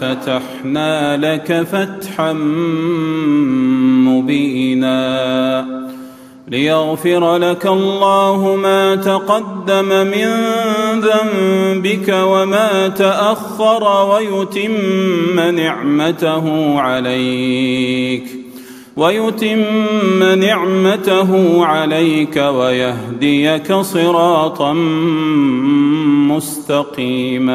فتحنا لك فتحا مبينا. ليغفر لك الله ما تقدم من ذنبك وما تأخر ويتم نعمته عليك. ويتم نعمته عليك ويهديك صراطا مستقيما.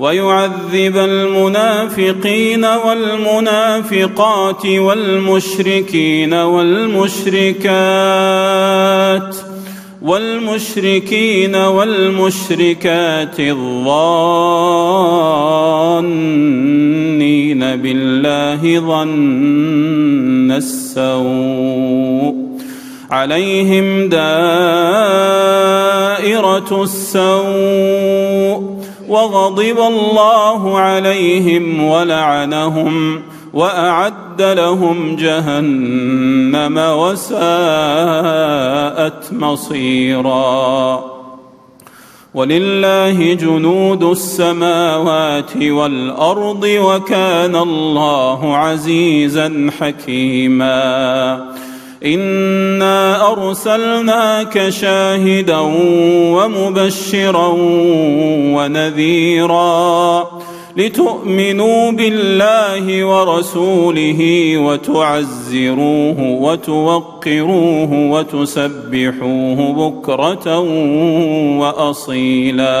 ويعذب المنافقين والمنافقات والمشركين والمشركات والمشركين والمشركات الظانين بالله ظن السوء عليهم دائرة السوء وغضب الله عليهم ولعنهم وأعد لهم جهنم وساءت مصيرا. ولله جنود السماوات والأرض وكان الله عزيزا حكيما. انا ارسلناك شاهدا ومبشرا ونذيرا لتؤمنوا بالله ورسوله وتعزروه وتوقروه وتسبحوه بكره واصيلا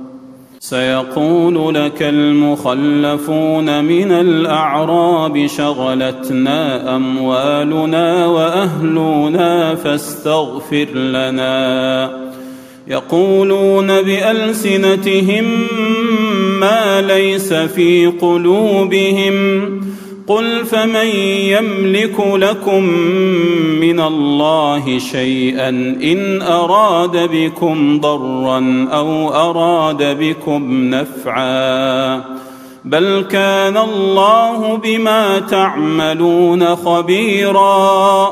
سيقول لك المخلفون من الأعراب شغلتنا أموالنا وأهلنا فاستغفر لنا. يقولون بألسنتهم ما ليس في قلوبهم. قل فمن يملك لكم من الله شيئا ان اراد بكم ضرا أو اراد بكم نفعا بل كان الله بما تعملون خبيرا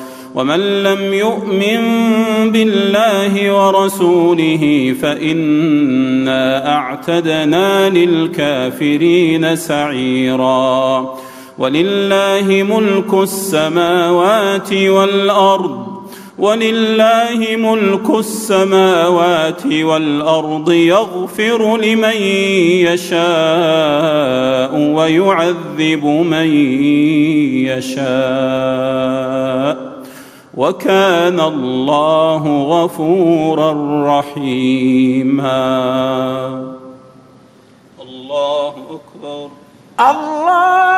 ومن لم يؤمن بالله ورسوله فإنا أعتدنا للكافرين سعيرا. ولله ملك السماوات والأرض ولله ملك السماوات والأرض يغفر لمن يشاء ويعذب من يشاء. وكان الله غفورا رحيما. الله أكبر. الله